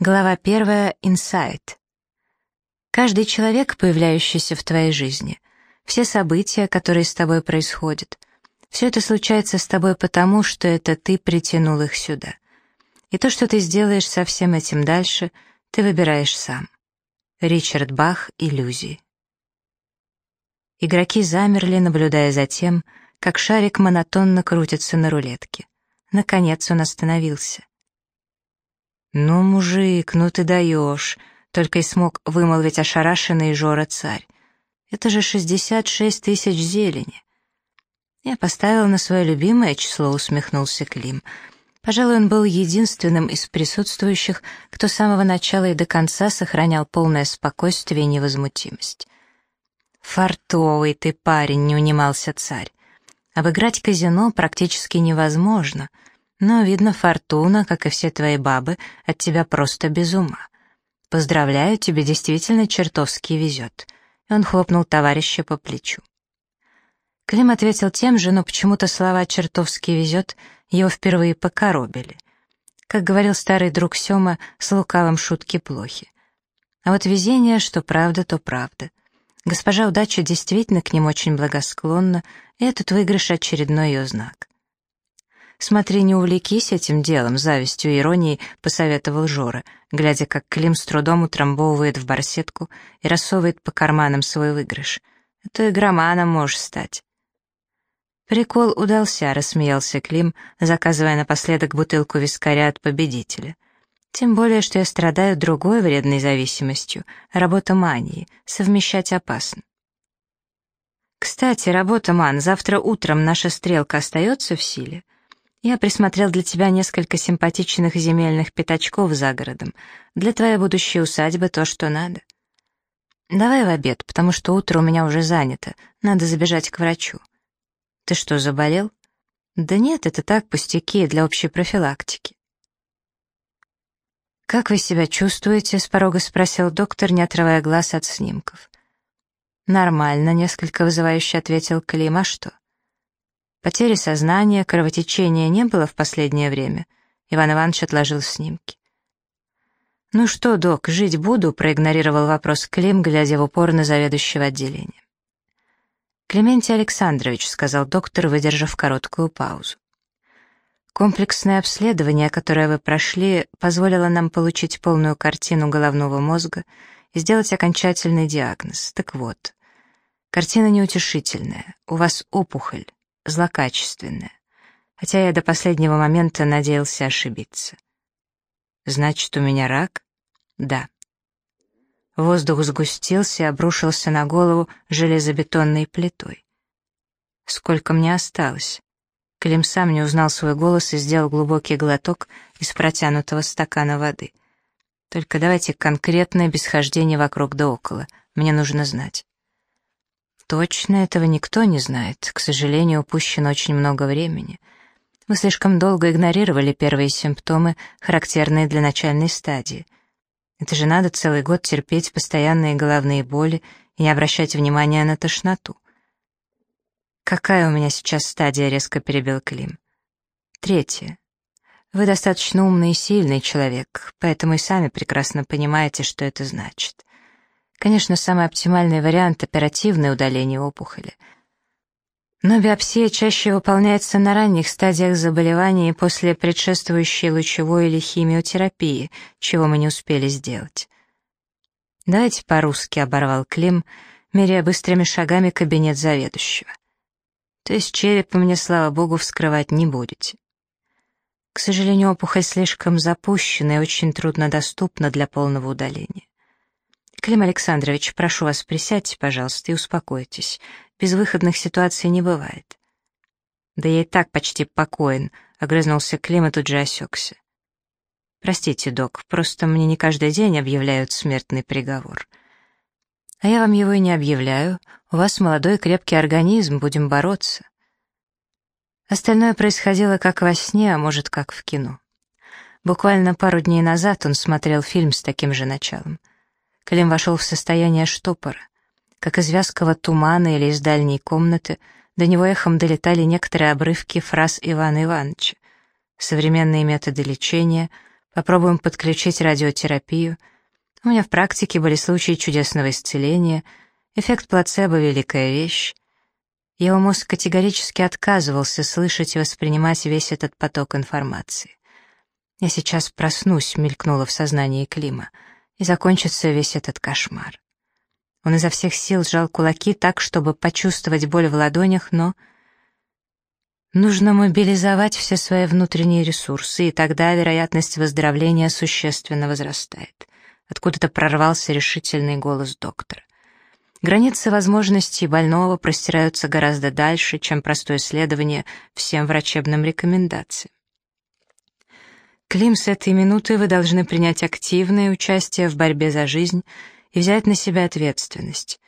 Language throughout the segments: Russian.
Глава первая. Инсайт. Каждый человек, появляющийся в твоей жизни, все события, которые с тобой происходят, все это случается с тобой потому, что это ты притянул их сюда. И то, что ты сделаешь со всем этим дальше, ты выбираешь сам. Ричард Бах «Иллюзии». Игроки замерли, наблюдая за тем, как шарик монотонно крутится на рулетке. Наконец он остановился. «Ну, мужик, ну ты даешь!» — только и смог вымолвить ошарашенный Жора царь. «Это же шестьдесят шесть тысяч зелени!» «Я поставил на свое любимое число», — усмехнулся Клим. Пожалуй, он был единственным из присутствующих, кто с самого начала и до конца сохранял полное спокойствие и невозмутимость. «Фартовый ты парень», — не унимался царь. «Обыграть казино практически невозможно», — но, видно, фортуна, как и все твои бабы, от тебя просто без ума. Поздравляю, тебе действительно чертовски везет». И он хлопнул товарища по плечу. Клим ответил тем же, но почему-то слова «чертовски везет» его впервые покоробили. Как говорил старый друг Сёма, с лукавым шутки плохи. А вот везение, что правда, то правда. Госпожа удача действительно к ним очень благосклонна, и этот выигрыш — очередной ее знак. «Смотри, не увлекись этим делом», — завистью и иронией посоветовал Жора, глядя, как Клим с трудом утрамбовывает в барсетку и рассовывает по карманам свой выигрыш. «А то игроманом можешь стать». «Прикол удался», — рассмеялся Клим, заказывая напоследок бутылку вискаря от победителя. «Тем более, что я страдаю другой вредной зависимостью — работа мании, совмещать опасно». «Кстати, работа ман, завтра утром наша стрелка остается в силе?» Я присмотрел для тебя несколько симпатичных земельных пятачков за городом. Для твоей будущей усадьбы то, что надо. Давай в обед, потому что утро у меня уже занято. Надо забежать к врачу. Ты что, заболел? Да нет, это так, пустяки, для общей профилактики. «Как вы себя чувствуете?» — с порога спросил доктор, не отрывая глаз от снимков. «Нормально», — несколько вызывающе ответил Клим. «А что?» Потери сознания, кровотечения не было в последнее время. Иван Иванович отложил снимки. «Ну что, док, жить буду?» — проигнорировал вопрос Клим, глядя в упор на заведующего отделения. «Клементий Александрович», — сказал доктор, выдержав короткую паузу. «Комплексное обследование, которое вы прошли, позволило нам получить полную картину головного мозга и сделать окончательный диагноз. Так вот, картина неутешительная. У вас опухоль злокачественное, хотя я до последнего момента надеялся ошибиться. «Значит, у меня рак?» «Да». Воздух сгустился и обрушился на голову железобетонной плитой. «Сколько мне осталось?» Клим сам не узнал свой голос и сделал глубокий глоток из протянутого стакана воды. «Только давайте конкретное без хождения вокруг да около. Мне нужно знать». Точно этого никто не знает. К сожалению, упущено очень много времени. Мы слишком долго игнорировали первые симптомы, характерные для начальной стадии. Это же надо целый год терпеть постоянные головные боли и не обращать внимания на тошноту. «Какая у меня сейчас стадия?» — резко перебил Клим. «Третья. Вы достаточно умный и сильный человек, поэтому и сами прекрасно понимаете, что это значит. Конечно, самый оптимальный вариант — оперативное удаление опухоли. Но биопсия чаще выполняется на ранних стадиях заболевания после предшествующей лучевой или химиотерапии, чего мы не успели сделать. «Давайте по-русски», — оборвал Клим, меряя быстрыми шагами кабинет заведующего. «То есть череп мне, слава богу, вскрывать не будете». К сожалению, опухоль слишком запущена и очень труднодоступна для полного удаления. «Клим Александрович, прошу вас, присядьте, пожалуйста, и успокойтесь. Безвыходных ситуаций не бывает». «Да я и так почти покоен», — огрызнулся Клим и тут же осекся. «Простите, док, просто мне не каждый день объявляют смертный приговор». «А я вам его и не объявляю. У вас молодой крепкий организм, будем бороться». Остальное происходило как во сне, а может, как в кино. Буквально пару дней назад он смотрел фильм с таким же началом — Клим вошел в состояние штопора. Как из вязкого тумана или из дальней комнаты до него эхом долетали некоторые обрывки фраз Ивана Ивановича. Современные методы лечения, Попробуем подключить радиотерапию. У меня в практике были случаи чудесного исцеления. Эффект плацебо — великая вещь. Его мозг категорически отказывался слышать и воспринимать весь этот поток информации. «Я сейчас проснусь», — мелькнуло в сознании Клима, «и закончится весь этот кошмар». Он изо всех сил сжал кулаки так, чтобы почувствовать боль в ладонях, но Нужно мобилизовать все свои внутренние ресурсы, и тогда вероятность выздоровления существенно возрастает. Откуда-то прорвался решительный голос доктора. Границы возможностей больного простираются гораздо дальше, чем простое следование всем врачебным рекомендациям. Клим, с этой минуты вы должны принять активное участие в борьбе за жизнь и взять на себя ответственность.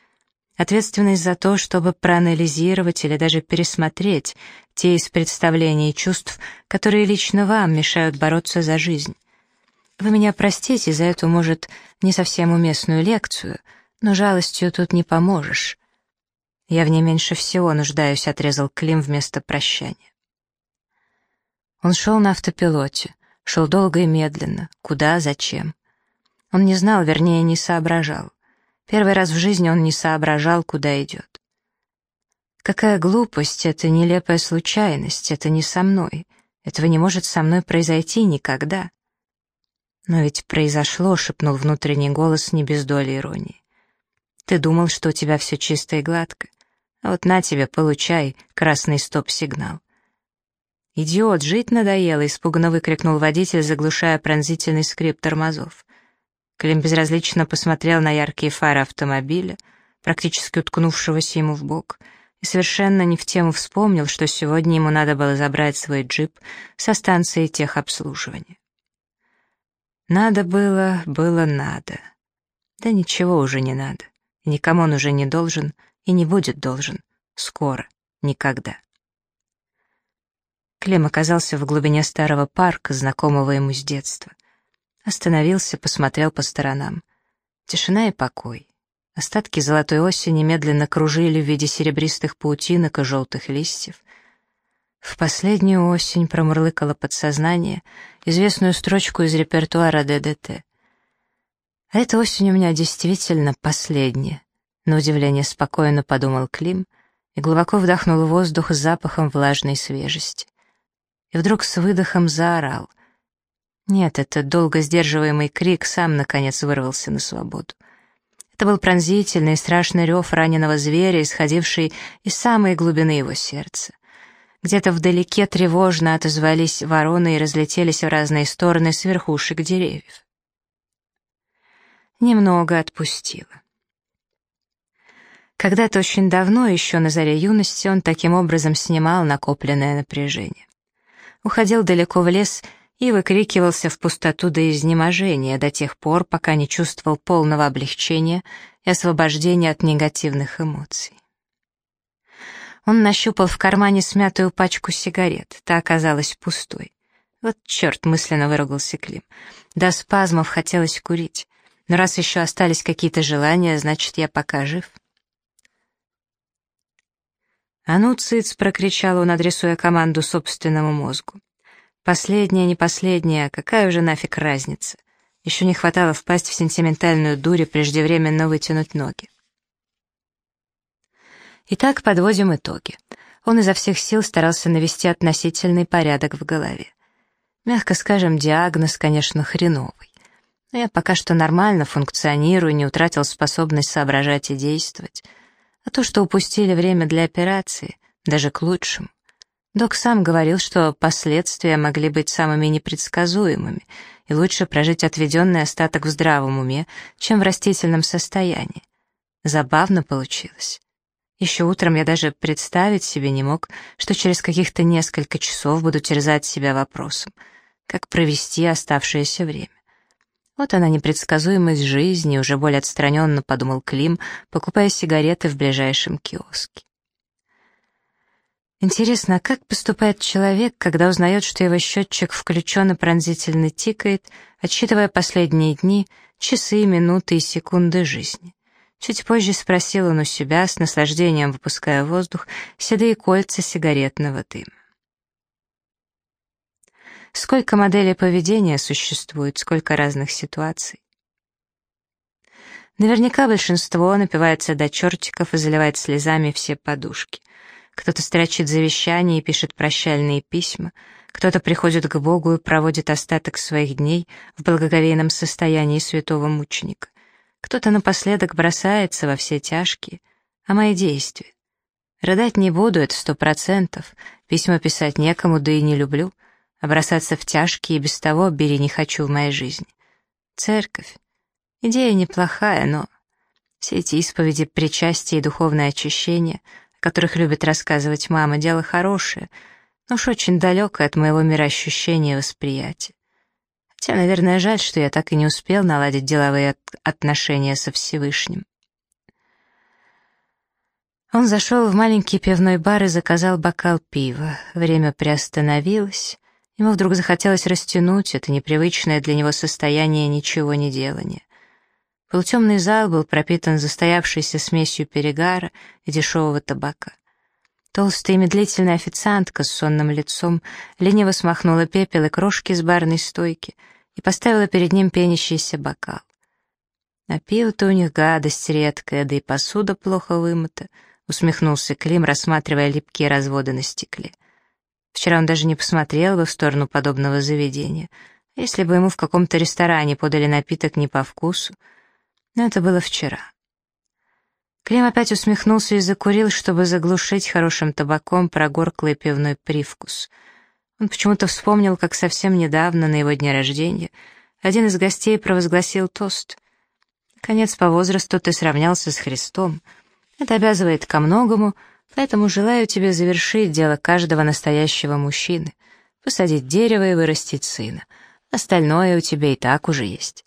Ответственность за то, чтобы проанализировать или даже пересмотреть те из представлений и чувств, которые лично вам мешают бороться за жизнь. Вы меня простите за эту, может, не совсем уместную лекцию, но жалостью тут не поможешь. Я в ней меньше всего нуждаюсь, отрезал Клим вместо прощания. Он шел на автопилоте, шел долго и медленно, куда, зачем. Он не знал, вернее, не соображал. Первый раз в жизни он не соображал, куда идет. Какая глупость, это нелепая случайность, это не со мной. Этого не может со мной произойти никогда. Но ведь произошло, шепнул внутренний голос не без доли иронии. Ты думал, что у тебя все чисто и гладко. А вот на тебе, получай, красный стоп-сигнал. «Идиот, жить надоело!» — испуганно выкрикнул водитель, заглушая пронзительный скрип тормозов. Клим безразлично посмотрел на яркие фары автомобиля, практически уткнувшегося ему в бок, и совершенно не в тему вспомнил, что сегодня ему надо было забрать свой джип со станции техобслуживания. Надо было, было надо. Да ничего уже не надо. Никому он уже не должен и не будет должен. Скоро. Никогда. Клим оказался в глубине старого парка, знакомого ему с детства. Остановился, посмотрел по сторонам. Тишина и покой. Остатки золотой осени медленно кружили в виде серебристых паутинок и желтых листьев. В последнюю осень промурлыкало подсознание известную строчку из репертуара ДДТ. А эта осень у меня действительно последняя. На удивление спокойно подумал Клим и глубоко вдохнул воздух с запахом влажной свежести. И вдруг с выдохом заорал. Нет, этот долго сдерживаемый крик сам, наконец, вырвался на свободу. Это был пронзительный и страшный рев раненого зверя, исходивший из самой глубины его сердца. Где-то вдалеке тревожно отозвались вороны и разлетелись в разные стороны с верхушек деревьев. Немного отпустило. Когда-то очень давно, еще на заре юности, он таким образом снимал накопленное напряжение. Уходил далеко в лес и выкрикивался в пустоту до изнеможения до тех пор, пока не чувствовал полного облегчения и освобождения от негативных эмоций. Он нащупал в кармане смятую пачку сигарет, та оказалась пустой. Вот черт, мысленно выругался Клим. До спазмов хотелось курить, но раз еще остались какие-то желания, значит, я пока жив. «А ну, цыц!» — прокричал он, адресуя команду собственному мозгу. Последняя, не последняя, какая уже нафиг разница? Еще не хватало впасть в сентиментальную дурь и преждевременно вытянуть ноги. Итак, подводим итоги. Он изо всех сил старался навести относительный порядок в голове. Мягко скажем, диагноз, конечно, хреновый. Но я пока что нормально функционирую, не утратил способность соображать и действовать. А то, что упустили время для операции, даже к лучшему. Док сам говорил, что последствия могли быть самыми непредсказуемыми, и лучше прожить отведенный остаток в здравом уме, чем в растительном состоянии. Забавно получилось. Еще утром я даже представить себе не мог, что через каких-то несколько часов буду терзать себя вопросом, как провести оставшееся время. Вот она непредсказуемость жизни, уже более отстраненно подумал Клим, покупая сигареты в ближайшем киоске. Интересно, а как поступает человек, когда узнает, что его счетчик включен и пронзительно тикает, отсчитывая последние дни, часы, минуты и секунды жизни? Чуть позже спросил он у себя, с наслаждением выпуская воздух, седые кольца сигаретного дыма. Сколько моделей поведения существует, сколько разных ситуаций. Наверняка большинство напивается до чертиков и заливает слезами все подушки. Кто-то строчит завещание и пишет прощальные письма, кто-то приходит к Богу и проводит остаток своих дней в благоговейном состоянии святого мученика. Кто-то напоследок бросается во все тяжкие, а мои действия. Рыдать не буду, это сто процентов, письма писать некому, да и не люблю, а бросаться в тяжкие и без того бери не хочу в моей жизни. Церковь. Идея неплохая, но все эти исповеди, причастие и духовное очищение, о которых любит рассказывать мама, дело хорошее, но уж очень далекое от моего мироощущения и восприятия. Хотя, наверное, жаль, что я так и не успел наладить деловые отношения со Всевышним. Он зашел в маленький пивной бар и заказал бокал пива. Время приостановилось. Ему вдруг захотелось растянуть это непривычное для него состояние ничего не делания. Полутемный зал был пропитан застоявшейся смесью перегара и дешевого табака. Толстая и медлительная официантка с сонным лицом лениво смахнула пепел и крошки с барной стойки и поставила перед ним пенящийся бокал. А пиво-то у них гадость редкая, да и посуда плохо вымыта, усмехнулся Клим, рассматривая липкие разводы на стекле. Вчера он даже не посмотрел в сторону подобного заведения, если бы ему в каком-то ресторане подали напиток не по вкусу, но это было вчера. Клим опять усмехнулся и закурил, чтобы заглушить хорошим табаком прогорклый пивной привкус. Он почему-то вспомнил, как совсем недавно, на его дне рождения, один из гостей провозгласил тост. «Конец по возрасту ты сравнялся с Христом. Это обязывает ко многому, поэтому желаю тебе завершить дело каждого настоящего мужчины, посадить дерево и вырастить сына. Остальное у тебя и так уже есть».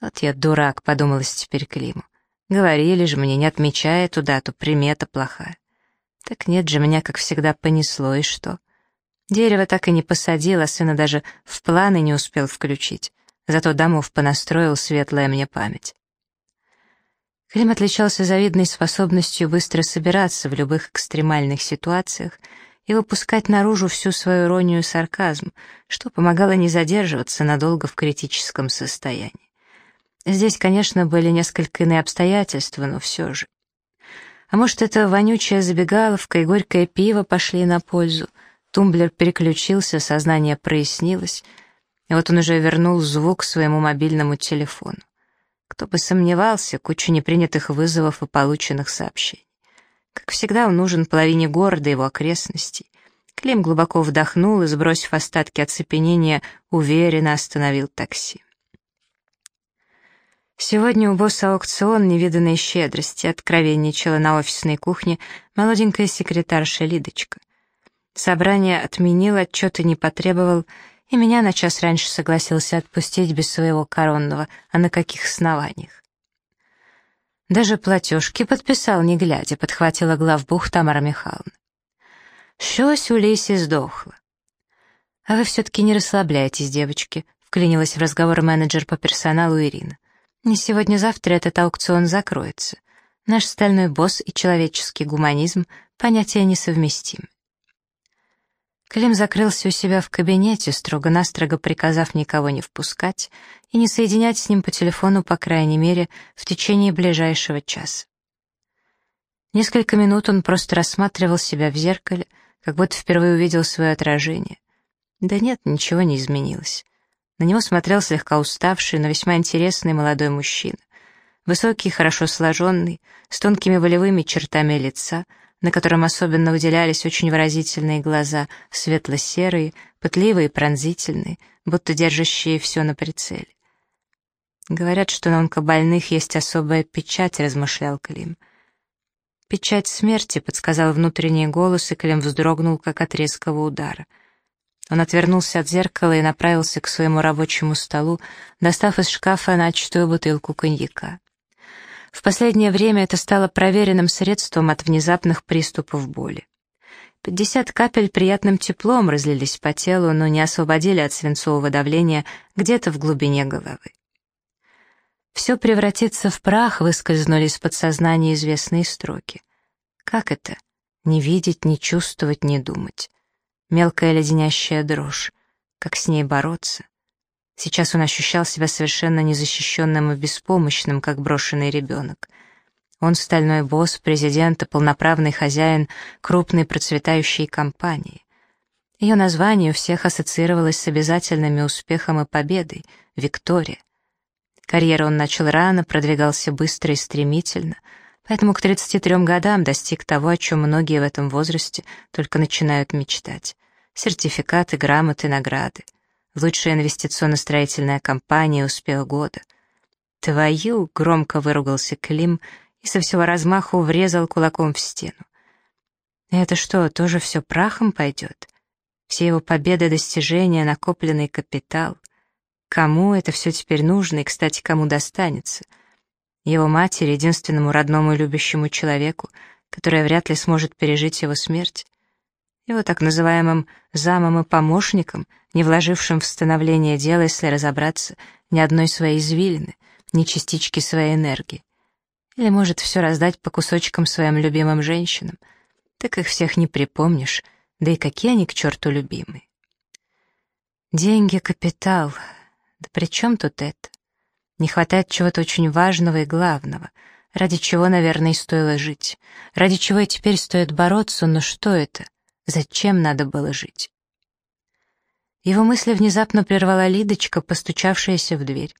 Вот я дурак, подумалось теперь Климу. Говорили же мне, не отмечая эту дату, примета плохая. Так нет же, меня, как всегда, понесло, и что? Дерево так и не посадил, а сына даже в планы не успел включить. Зато домов понастроил светлая мне память. Клим отличался завидной способностью быстро собираться в любых экстремальных ситуациях и выпускать наружу всю свою иронию и сарказм, что помогало не задерживаться надолго в критическом состоянии. Здесь, конечно, были несколько иные обстоятельства, но все же. А может, это вонючая забегаловка и горькое пиво пошли на пользу. Тумблер переключился, сознание прояснилось, и вот он уже вернул звук своему мобильному телефону. Кто бы сомневался, куча непринятых вызовов и полученных сообщений. Как всегда, он нужен половине города и его окрестностей. Клим глубоко вдохнул и, сбросив остатки оцепенения, уверенно остановил такси. Сегодня у босса аукцион невиданной щедрости откровенничала на офисной кухне молоденькая секретарша Лидочка. Собрание отменил, отчеты не потребовал, и меня на час раньше согласился отпустить без своего коронного, а на каких основаниях. Даже платежки подписал, не глядя, подхватила главбух Тамара Михайловна. Щось у Лиси сдохла. «А вы все-таки не расслабляйтесь, девочки», — вклинилась в разговор менеджер по персоналу Ирина. Не сегодня-завтра этот аукцион закроется. Наш стальной босс и человеческий гуманизм — понятия несовместимы. Клим закрылся у себя в кабинете, строго-настрого приказав никого не впускать и не соединять с ним по телефону, по крайней мере, в течение ближайшего часа. Несколько минут он просто рассматривал себя в зеркале, как будто впервые увидел свое отражение. Да нет, ничего не изменилось. На него смотрел слегка уставший, но весьма интересный молодой мужчина. Высокий, хорошо сложенный, с тонкими волевыми чертами лица, на котором особенно выделялись очень выразительные глаза, светло-серые, пытливые и пронзительные, будто держащие все на прицеле. «Говорят, что на онкобольных есть особая печать», — размышлял Клим. «Печать смерти», — подсказал внутренний голос, и Клим вздрогнул, как от резкого удара — он отвернулся от зеркала и направился к своему рабочему столу, достав из шкафа начатую бутылку коньяка. В последнее время это стало проверенным средством от внезапных приступов боли. Пятьдесят капель приятным теплом разлились по телу, но не освободили от свинцового давления где-то в глубине головы. «Все превратится в прах», — выскользнули из подсознания известные строки. Как это? Не видеть, не чувствовать, не думать мелкая леденящая дрожь. Как с ней бороться? Сейчас он ощущал себя совершенно незащищенным и беспомощным, как брошенный ребенок. Он стальной босс, президент и полноправный хозяин крупной процветающей компании. Ее название у всех ассоциировалось с обязательными успехом и победой — Виктория. Карьеру он начал рано, продвигался быстро и стремительно, поэтому к 33 годам достиг того, о чем многие в этом возрасте только начинают мечтать. Сертификаты, грамоты, награды. Лучшая инвестиционно-строительная компания, успех года. «Твою!» — громко выругался Клим и со всего размаху врезал кулаком в стену. «Это что, тоже все прахом пойдет?» все его победы, достижения, накопленный капитал. Кому это все теперь нужно и, кстати, кому достанется? Его матери, единственному родному и любящему человеку, которая вряд ли сможет пережить его смерть. Его так называемым замом и помощником, не вложившим в становление дела, если разобраться, ни одной своей извилины, ни частички своей энергии. Или может все раздать по кусочкам своим любимым женщинам. Так их всех не припомнишь, да и какие они к черту любимые. Деньги, капитал. Да при чем тут это? Не хватает чего-то очень важного и главного, ради чего, наверное, и стоило жить. Ради чего и теперь стоит бороться, но что это? Зачем надо было жить? Его мысли внезапно прервала Лидочка, постучавшаяся в дверь.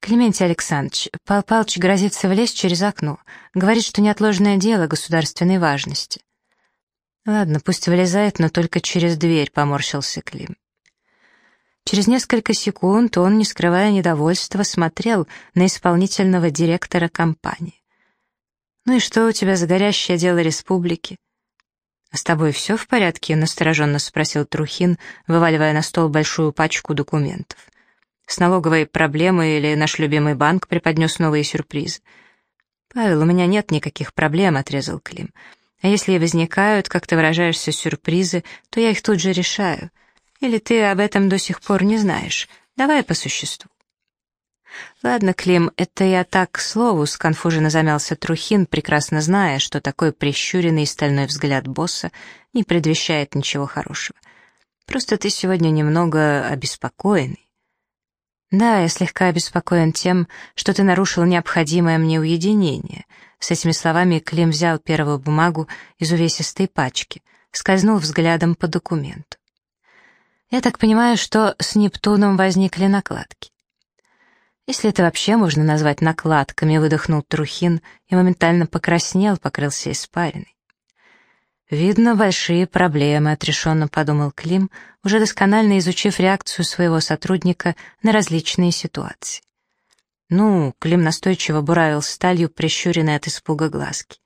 «Клементий Александрович, Пал Палыч грозится влезть через окно. Говорит, что неотложное дело государственной важности». «Ладно, пусть вылезает, но только через дверь», — поморщился Клим. Через несколько секунд он, не скрывая недовольства, смотрел на исполнительного директора компании. «Ну и что у тебя за горящее дело республики?» «А с тобой все в порядке?» — настороженно спросил Трухин, вываливая на стол большую пачку документов. «С налоговой проблемой или наш любимый банк преподнес новые сюрпризы?» «Павел, у меня нет никаких проблем», — отрезал Клим. А если и возникают, как ты выражаешься, сюрпризы, то я их тут же решаю. Или ты об этом до сих пор не знаешь? Давай по существу. «Ладно, Клим, это я так к слову», — сконфуженно замялся Трухин, прекрасно зная, что такой прищуренный стальной взгляд босса не предвещает ничего хорошего. «Просто ты сегодня немного обеспокоенный». «Да, я слегка обеспокоен тем, что ты нарушил необходимое мне уединение», с этими словами Клим взял первую бумагу из увесистой пачки, скользнул взглядом по документу. «Я так понимаю, что с Нептуном возникли накладки». «Если это вообще можно назвать накладками», — выдохнул Трухин и моментально покраснел, покрылся испариной. «Видно, большие проблемы», — отрешенно подумал Клим, уже досконально изучив реакцию своего сотрудника на различные ситуации. «Ну», — Клим настойчиво буравил сталью, прищуренной от испуга глазки.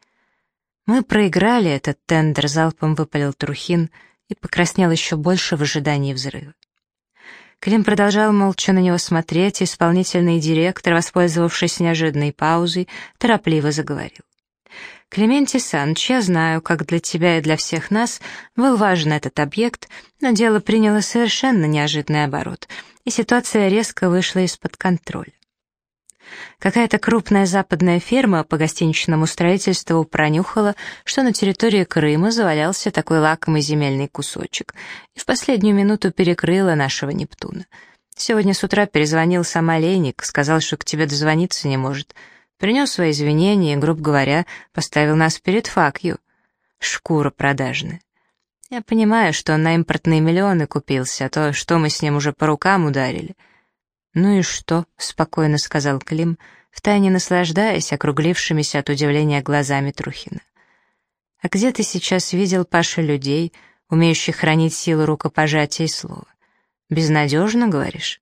«Мы проиграли этот тендер», — залпом выпалил Трухин и покраснел еще больше в ожидании взрыва. Клим продолжал молча на него смотреть, исполнительный директор, воспользовавшись неожиданной паузой, торопливо заговорил. «Клементий Саныч, я знаю, как для тебя и для всех нас был важен этот объект, но дело приняло совершенно неожиданный оборот, и ситуация резко вышла из-под контроля. Какая-то крупная западная ферма по гостиничному строительству пронюхала, что на территории Крыма завалялся такой лакомый земельный кусочек, и в последнюю минуту перекрыла нашего Нептуна. Сегодня с утра перезвонил сам Олейник, сказал, что к тебе дозвониться не может. Принес свои извинения и, грубо говоря, поставил нас перед факью. Шкура продажная. Я понимаю, что он на импортные миллионы купился, а то, что мы с ним уже по рукам ударили — «Ну и что?» — спокойно сказал Клим, втайне наслаждаясь округлившимися от удивления глазами Трухина. «А где ты сейчас видел, Паша, людей, умеющих хранить силу рукопожатия и слова? Безнадежно, говоришь?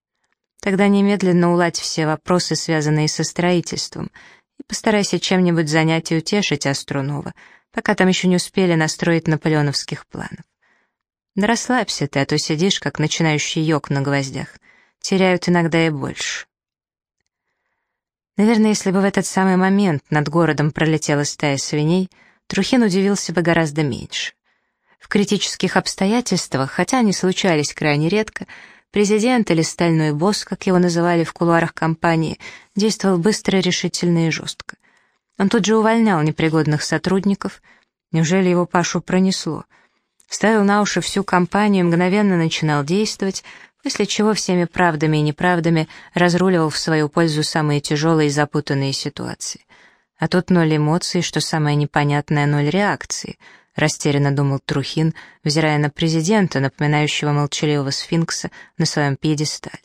Тогда немедленно уладь все вопросы, связанные со строительством, и постарайся чем-нибудь занять и утешить Аструнова, пока там еще не успели настроить наполеоновских планов. Да расслабься ты, а то сидишь, как начинающий йог на гвоздях теряют иногда и больше. Наверное, если бы в этот самый момент над городом пролетела стая свиней, Трухин удивился бы гораздо меньше. В критических обстоятельствах, хотя они случались крайне редко, президент или стальной босс, как его называли в кулуарах компании, действовал быстро, решительно и жестко. Он тут же увольнял непригодных сотрудников. Неужели его Пашу пронесло? ставил на уши всю компанию мгновенно начинал действовать, после чего всеми правдами и неправдами разруливал в свою пользу самые тяжелые и запутанные ситуации. А тут ноль эмоций, что самое непонятное, ноль реакции — растерянно думал Трухин, взирая на президента, напоминающего молчаливого сфинкса на своем пьедестале.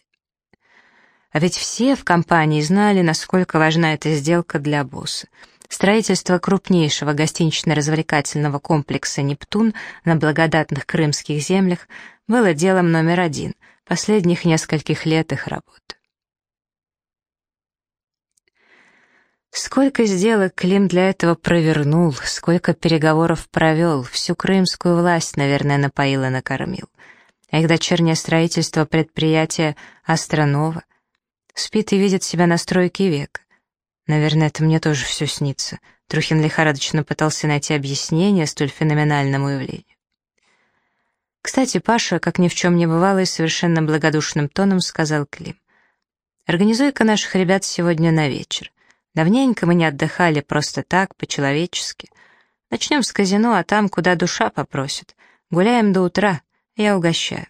А ведь все в компании знали, насколько важна эта сделка для босса. Строительство крупнейшего гостинично-развлекательного комплекса «Нептун» на благодатных крымских землях было делом номер один последних нескольких лет их работы. Сколько сделок Клим для этого провернул, сколько переговоров провел, всю крымскую власть, наверное, напоил и накормил. А их дочернее строительство предприятия Астронова спит и видит себя на стройке века. Наверное, это мне тоже все снится. Трухин лихорадочно пытался найти объяснение столь феноменальному явлению. Кстати, Паша, как ни в чем не бывало, и совершенно благодушным тоном сказал Клим. «Организуй-ка наших ребят сегодня на вечер. Давненько мы не отдыхали просто так, по-человечески. Начнем с казино, а там, куда душа попросит. Гуляем до утра, я угощаю.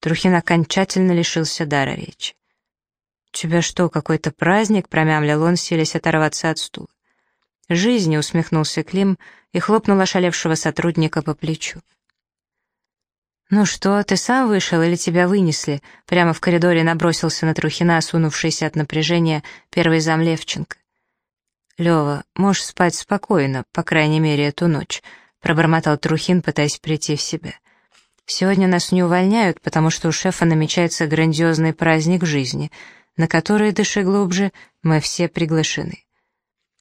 Трухин окончательно лишился дара речи. «У тебя что, какой-то праздник?» — промямлил он, селись оторваться от стула. «Жизни!» — усмехнулся Клим и хлопнул ошалевшего сотрудника по плечу. «Ну что, ты сам вышел или тебя вынесли?» Прямо в коридоре набросился на Трухина, осунувшийся от напряжения первый зам Левченко. «Лёва, можешь спать спокойно, по крайней мере, эту ночь», пробормотал Трухин, пытаясь прийти в себя. «Сегодня нас не увольняют, потому что у шефа намечается грандиозный праздник жизни, на который, дыши глубже, мы все приглашены».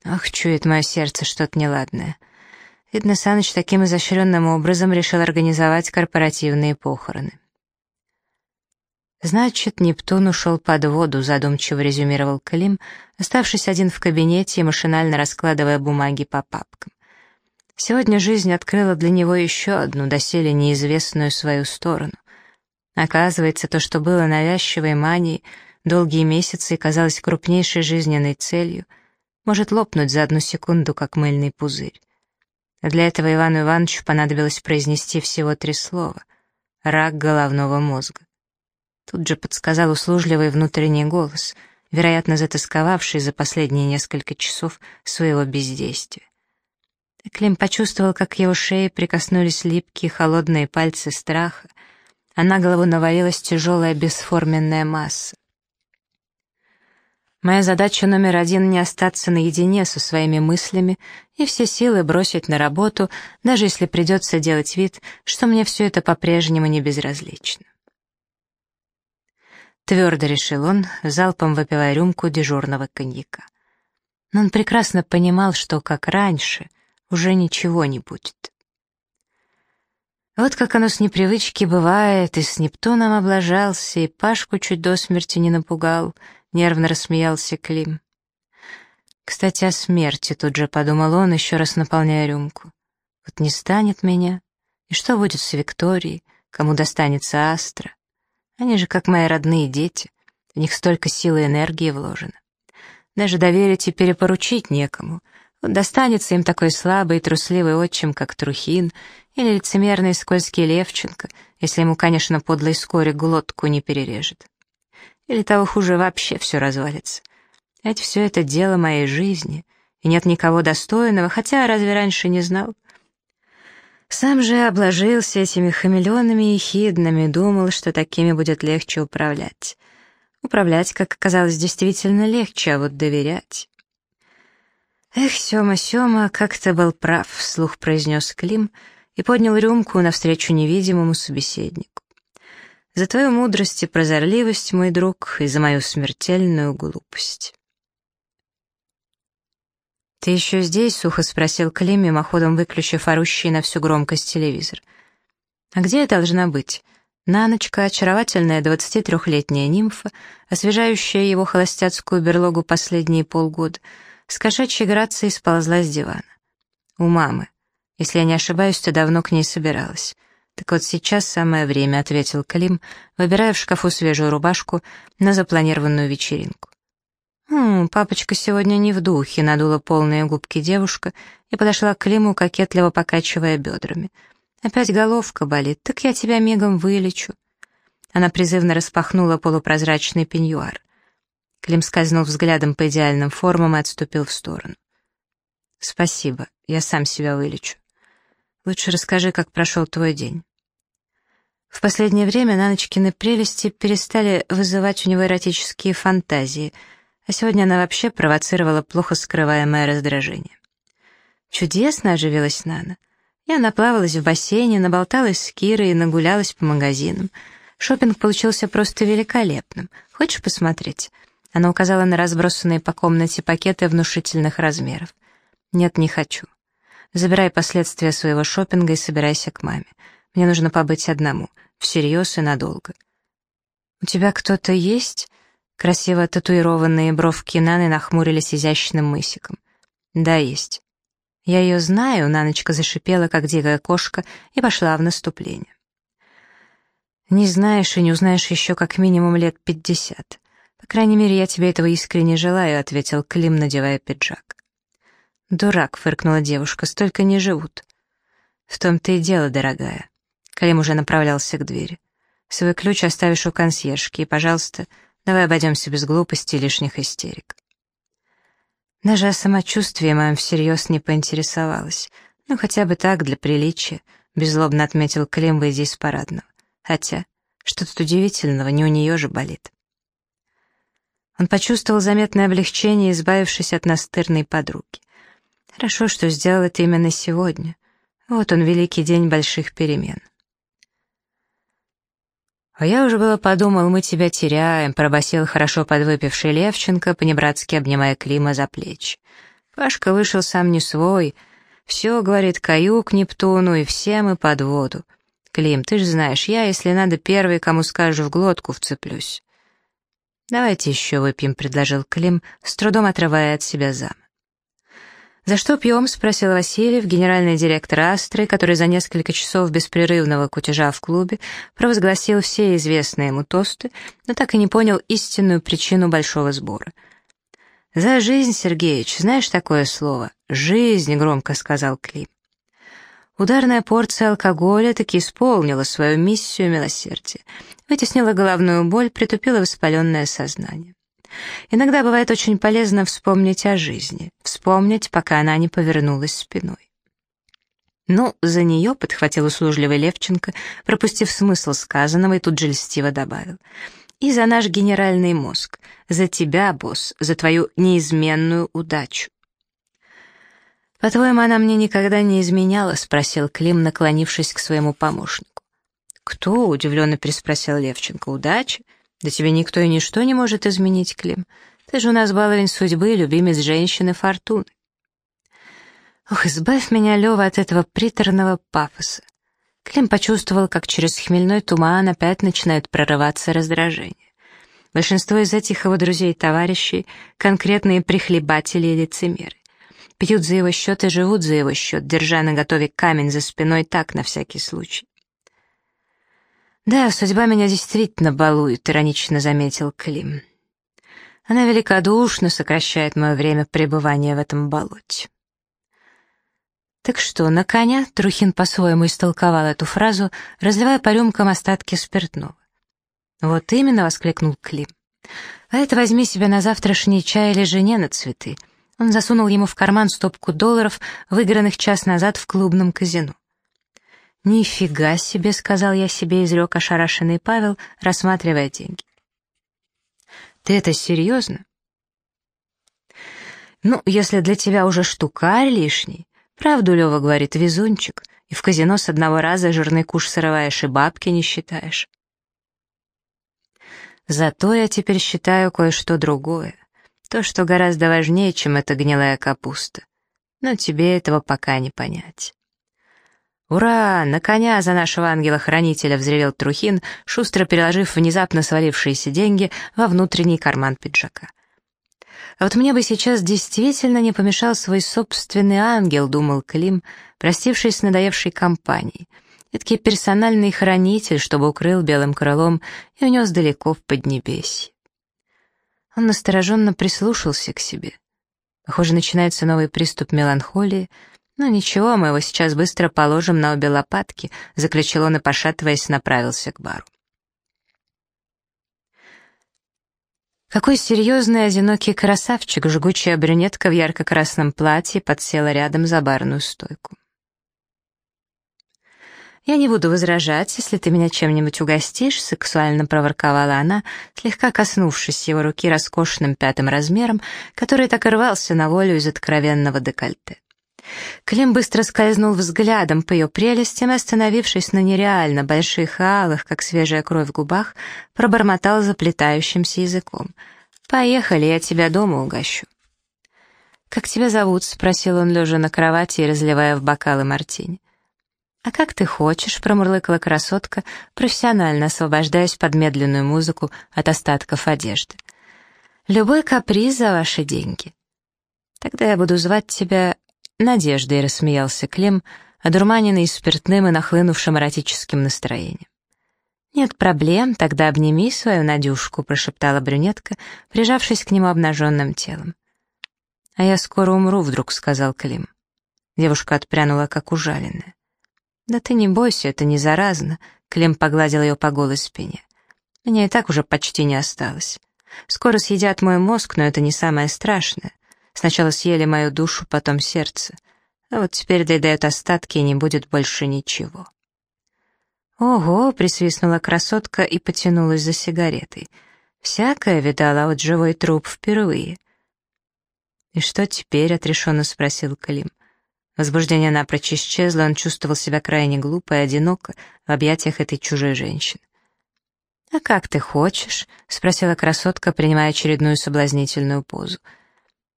«Ах, чует мое сердце что-то неладное». Видно, Саныч таким изощренным образом решил организовать корпоративные похороны. «Значит, Нептун ушел под воду», — задумчиво резюмировал Клим, оставшись один в кабинете и машинально раскладывая бумаги по папкам. Сегодня жизнь открыла для него еще одну, доселе неизвестную свою сторону. Оказывается, то, что было навязчивой манией, долгие месяцы казалось крупнейшей жизненной целью, может лопнуть за одну секунду, как мыльный пузырь. Для этого Ивану Ивановичу понадобилось произнести всего три слова — «рак головного мозга». Тут же подсказал услужливый внутренний голос, вероятно, затасковавший за последние несколько часов своего бездействия. Клим почувствовал, как к его шее прикоснулись липкие холодные пальцы страха, а на голову навалилась тяжелая бесформенная масса. Моя задача номер один — не остаться наедине со своими мыслями и все силы бросить на работу, даже если придется делать вид, что мне все это по-прежнему не безразлично. Твердо решил он, залпом выпивая рюмку дежурного коньяка. Но он прекрасно понимал, что, как раньше, уже ничего не будет. Вот как оно с непривычки бывает, и с Нептуном облажался, и Пашку чуть до смерти не напугал — нервно рассмеялся Клим. Кстати, о смерти, тут же подумал он, еще раз наполняя рюмку. Вот не станет меня, и что будет с Викторией, кому достанется Астра? Они же как мои родные дети, в них столько силы и энергии вложено. Даже доверить и перепоручить некому. Вот достанется им такой слабый и трусливый отчим, как Трухин, или лицемерный скользкий Левченко, если ему, конечно, подлый скорик глотку не перережет. Или того хуже, вообще все развалится. Ведь все это дело моей жизни, и нет никого достойного, хотя разве раньше не знал? Сам же обложился этими хамелеонами и хиднами, думал, что такими будет легче управлять. Управлять, как оказалось, действительно легче, а вот доверять... «Эх, Сёма, Сёма, как ты был прав», — вслух произнес Клим и поднял рюмку навстречу невидимому собеседнику. За твою мудрость и прозорливость, мой друг, и за мою смертельную глупость. «Ты еще здесь?» — сухо спросил Клим, мимоходом выключив орущий на всю громкость телевизор. «А где я должна быть?» Наночка, очаровательная 23-летняя нимфа, освежающая его холостяцкую берлогу последние полгода, с кошачьей грацией сползла с дивана. У мамы. Если я не ошибаюсь, то давно к ней собиралась. «Так вот сейчас самое время», — ответил Клим, выбирая в шкафу свежую рубашку на запланированную вечеринку. «Хм, папочка сегодня не в духе», — надула полные губки девушка и подошла к Климу, кокетливо покачивая бедрами. Опять головка болит, так я тебя мигом вылечу». Она призывно распахнула полупрозрачный пеньюар. Клим скользнул взглядом по идеальным формам и отступил в сторону. «Спасибо, я сам себя вылечу. Лучше расскажи, как прошел твой день». В последнее время Наночкины прелести перестали вызывать у него эротические фантазии, а сегодня она вообще провоцировала плохо скрываемое раздражение. «Чудесно!» — оживилась Нана. Я наплавалась в бассейне, наболталась с Кирой и нагулялась по магазинам. Шопинг получился просто великолепным. Хочешь посмотреть?» Она указала на разбросанные по комнате пакеты внушительных размеров. «Нет, не хочу. Забирай последствия своего шопинга и собирайся к маме. Мне нужно побыть одному всерьез и надолго. «У тебя кто-то есть?» Красиво татуированные бровки Наны нахмурились изящным мысиком. «Да, есть». «Я ее знаю», — Наночка зашипела, как дикая кошка, и пошла в наступление. «Не знаешь и не узнаешь еще как минимум лет пятьдесят. По крайней мере, я тебе этого искренне желаю», — ответил Клим, надевая пиджак. «Дурак», — фыркнула девушка, — «столько не живут». «В том-то и дело, дорогая. Клим уже направлялся к двери. «Свой ключ оставишь у консьержки, и, пожалуйста, давай обойдемся без глупостей и лишних истерик». Даже о самочувствии моем всерьез не поинтересовалась. Ну, хотя бы так, для приличия, — беззлобно отметил Клим, выйдя из парадного. Хотя, что тут удивительного, не у нее же болит. Он почувствовал заметное облегчение, избавившись от настырной подруги. Хорошо, что сделал это именно сегодня. Вот он, великий день больших перемен. «А я уже было подумал, мы тебя теряем», — пробасил хорошо подвыпивший Левченко, понебратски обнимая Клима за плечи. Пашка вышел сам не свой. «Все, — говорит, — каю к Нептуну, и все мы под воду. Клим, ты же знаешь, я, если надо, первый, кому скажу, в глотку вцеплюсь». «Давайте еще выпьем», — предложил Клим, с трудом отрывая от себя зам. «За что пьем?» — спросил Васильев, генеральный директор «Астры», который за несколько часов беспрерывного кутежа в клубе провозгласил все известные ему тосты, но так и не понял истинную причину большого сбора. «За жизнь, Сергеич, знаешь такое слово? Жизнь», — громко сказал Клим. Ударная порция алкоголя таки исполнила свою миссию милосердия, вытеснила головную боль, притупила воспаленное сознание. Иногда бывает очень полезно вспомнить о жизни, вспомнить, пока она не повернулась спиной. «Ну, за нее», — подхватил услужливый Левченко, пропустив смысл сказанного, и тут же льстиво добавил. «И за наш генеральный мозг, за тебя, босс, за твою неизменную удачу». «По-твоему, она мне никогда не изменяла?» — спросил Клим, наклонившись к своему помощнику. «Кто?» — удивленно переспросил Левченко. «Удача? Да тебе никто и ничто не может изменить, Клим. Ты же у нас баловень судьбы, любимец женщины Фортуны. Ох, избавь меня, Лева, от этого приторного пафоса. Клим почувствовал, как через хмельной туман опять начинает прорываться раздражение. Большинство из этих его друзей и товарищей — конкретные прихлебатели и лицемеры. Пьют за его счет и живут за его счет, держа на готове камень за спиной так, на всякий случай. «Да, судьба меня действительно балует», — иронично заметил Клим. «Она великодушно сокращает мое время пребывания в этом болоте». «Так что, на коня?» — Трухин по-своему истолковал эту фразу, разливая по рюмкам остатки спиртного. «Вот именно!» — воскликнул Клим. «А это возьми себе на завтрашний чай или жене на цветы». Он засунул ему в карман стопку долларов, выигранных час назад в клубном казино. «Нифига себе», — сказал я себе, изрек ошарашенный Павел, рассматривая деньги. «Ты это серьезно?» «Ну, если для тебя уже штукарь лишний, правду Лева говорит, везунчик, и в казино с одного раза жирный куш срываешь и бабки не считаешь». Зато я теперь считаю кое-что другое, то, что гораздо важнее, чем эта гнилая капуста. Но тебе этого пока не понять. «Ура! На коня за нашего ангела-хранителя!» — взревел Трухин, шустро переложив внезапно свалившиеся деньги во внутренний карман пиджака. «А вот мне бы сейчас действительно не помешал свой собственный ангел», — думал Клим, простившись с надоевшей компанией. Эдакий персональный хранитель, чтобы укрыл белым крылом и унес далеко в Поднебесье. Он настороженно прислушался к себе. Похоже, начинается новый приступ меланхолии — «Ну ничего, мы его сейчас быстро положим на обе лопатки», — заключил он и, пошатываясь, направился к бару. Какой серьезный одинокий красавчик, жгучая брюнетка в ярко-красном платье подсела рядом за барную стойку. «Я не буду возражать, если ты меня чем-нибудь угостишь», — сексуально проворковала она, слегка коснувшись его руки роскошным пятым размером, который так и рвался на волю из откровенного декольте. Клим быстро скользнул взглядом по ее прелестям остановившись на нереально больших алых, как свежая кровь в губах, пробормотал заплетающимся языком. «Поехали, я тебя дома угощу». «Как тебя зовут?» — спросил он, лежа на кровати и разливая в бокалы мартини. «А как ты хочешь?» — промурлыкала красотка, профессионально освобождаясь под медленную музыку от остатков одежды. «Любой каприз за ваши деньги». «Тогда я буду звать тебя Надеждой», — рассмеялся Клим, одурманенный спиртным и нахлынувшим эротическим настроением. «Нет проблем, тогда обними свою Надюшку», — прошептала брюнетка, прижавшись к нему обнаженным телом. «А я скоро умру», — вдруг сказал Клим. Девушка отпрянула, как ужаленная. «Да ты не бойся, это не заразно», — Клим погладил ее по голой спине. «Меня и так уже почти не осталось. Скоро съедят мой мозг, но это не самое страшное. Сначала съели мою душу, потом сердце. А вот теперь доедают остатки, и не будет больше ничего». «Ого!» — присвистнула красотка и потянулась за сигаретой. «Всякое видала, а вот живой труп впервые». «И что теперь?» — отрешенно спросил Калим. Возбуждение напрочь исчезло, он чувствовал себя крайне глупо и одиноко в объятиях этой чужой женщины. «А как ты хочешь?» — спросила красотка, принимая очередную соблазнительную позу.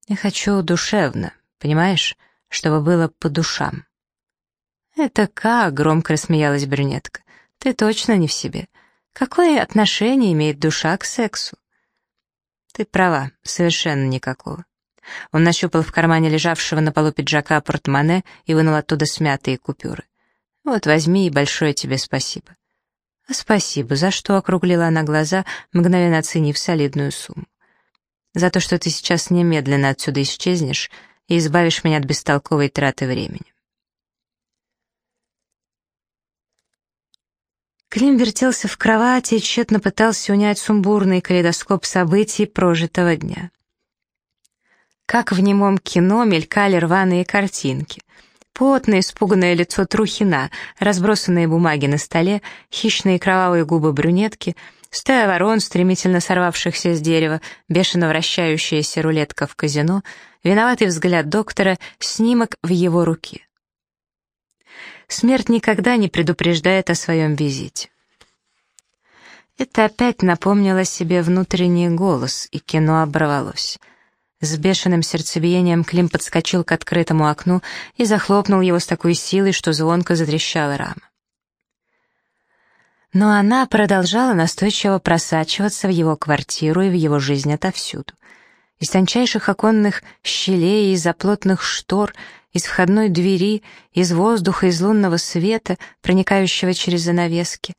«Я хочу душевно, понимаешь, чтобы было по душам». «Это как?» — громко рассмеялась брюнетка. «Ты точно не в себе. Какое отношение имеет душа к сексу?» «Ты права, совершенно никакого. Он нащупал в кармане лежавшего на полу пиджака портмоне и вынул оттуда смятые купюры. «Вот, возьми, и большое тебе спасибо». «А спасибо, за что?» — округлила она глаза, мгновенно оценив солидную сумму. «За то, что ты сейчас немедленно отсюда исчезнешь и избавишь меня от бестолковой траты времени». Клим вертелся в кровати и тщетно пытался унять сумбурный калейдоскоп событий прожитого дня. Как в немом кино мелькали рваные картинки. Потное, испуганное лицо Трухина, разбросанные бумаги на столе, хищные кровавые губы брюнетки, стая ворон, стремительно сорвавшихся с дерева, бешено вращающаяся рулетка в казино, виноватый взгляд доктора, снимок в его руке. Смерть никогда не предупреждает о своем визите. Это опять напомнило себе внутренний голос, и кино оборвалось — с бешеным сердцебиением Клим подскочил к открытому окну и захлопнул его с такой силой, что звонко затрещала рама. Но она продолжала настойчиво просачиваться в его квартиру и в его жизнь отовсюду. Из тончайших оконных щелей, из заплотных штор, из входной двери, из воздуха, из лунного света, проникающего через занавески.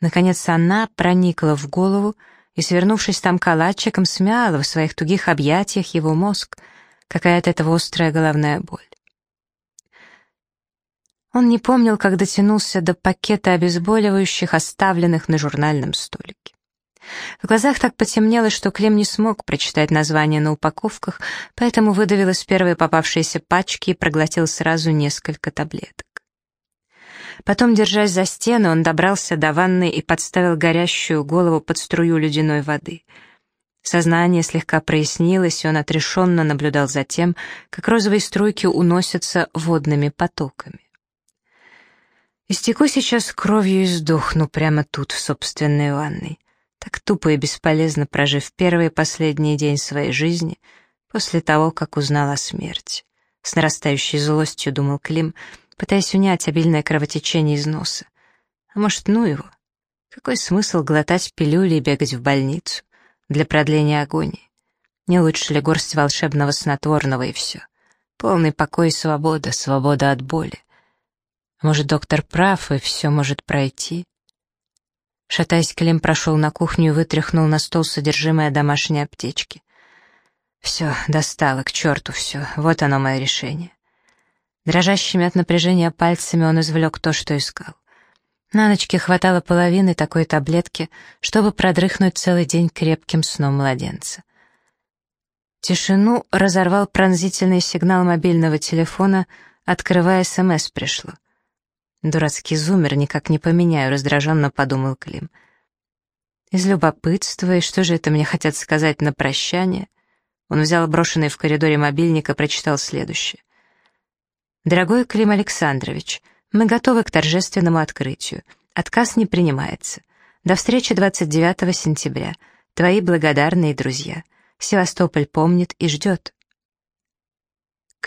Наконец она проникла в голову, и, свернувшись там калачиком, смяла в своих тугих объятиях его мозг, какая от этого острая головная боль. Он не помнил, как дотянулся до пакета обезболивающих, оставленных на журнальном столике. В глазах так потемнело, что Клем не смог прочитать название на упаковках, поэтому выдавил из первой попавшейся пачки и проглотил сразу несколько таблеток. Потом, держась за стену, он добрался до ванны и подставил горящую голову под струю ледяной воды. Сознание слегка прояснилось, и он отрешенно наблюдал за тем, как розовые струйки уносятся водными потоками. Истеку сейчас кровью и сдохну прямо тут, в собственной ванной, так тупо и бесполезно прожив первый и последний день своей жизни после того, как узнал о смерти. С нарастающей злостью думал Клим — пытаясь унять обильное кровотечение из носа. А может, ну его? Какой смысл глотать пилюли и бегать в больницу для продления агонии? Не лучше ли горсть волшебного снотворного и все? Полный покой и свобода, свобода от боли. Может, доктор прав, и все может пройти? Шатаясь, Клим прошел на кухню и вытряхнул на стол содержимое домашней аптечки. Все, достало, к черту все, вот оно мое решение. Дрожащими от напряжения пальцами он извлек то, что искал. На ночке хватало половины такой таблетки, чтобы продрыхнуть целый день крепким сном младенца. Тишину разорвал пронзительный сигнал мобильного телефона, открывая СМС пришло. «Дурацкий зумер никак не поменяю», — раздраженно подумал Клим. Из любопытства, и что же это мне хотят сказать на прощание? Он взял брошенный в коридоре мобильник и прочитал следующее. «Дорогой Клим Александрович, мы готовы к торжественному открытию. Отказ не принимается. До встречи 29 сентября. Твои благодарные друзья. Севастополь помнит и ждет».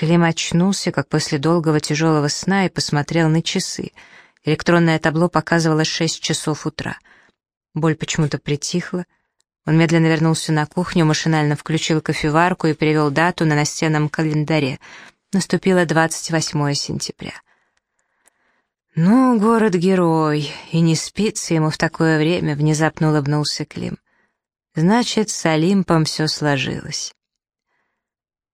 Клим очнулся, как после долгого тяжелого сна, и посмотрел на часы. Электронное табло показывало 6 часов утра. Боль почему-то притихла. Он медленно вернулся на кухню, машинально включил кофеварку и перевел дату на настенном календаре. Наступило 28 сентября. «Ну, город-герой, и не спится ему в такое время», — внезапно улыбнулся Клим. «Значит, с Олимпом все сложилось».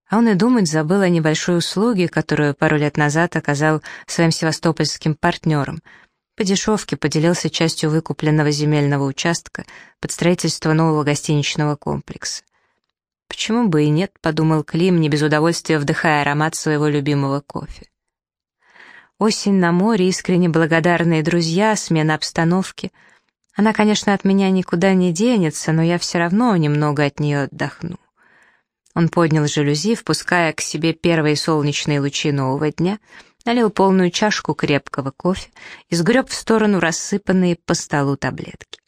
А он и думать забыл о небольшой услуге, которую пару лет назад оказал своим севастопольским партнерам — по дешевке поделился частью выкупленного земельного участка под строительство нового гостиничного комплекса. «Почему бы и нет?» — подумал Клим, не без удовольствия вдыхая аромат своего любимого кофе. Осень на море, искренне благодарные друзья, смена обстановки. Она, конечно, от меня никуда не денется, но я все равно немного от нее отдохну. Он поднял жалюзи, впуская к себе первые солнечные лучи нового дня — налил полную чашку крепкого кофе и сгреб в сторону рассыпанные по столу таблетки.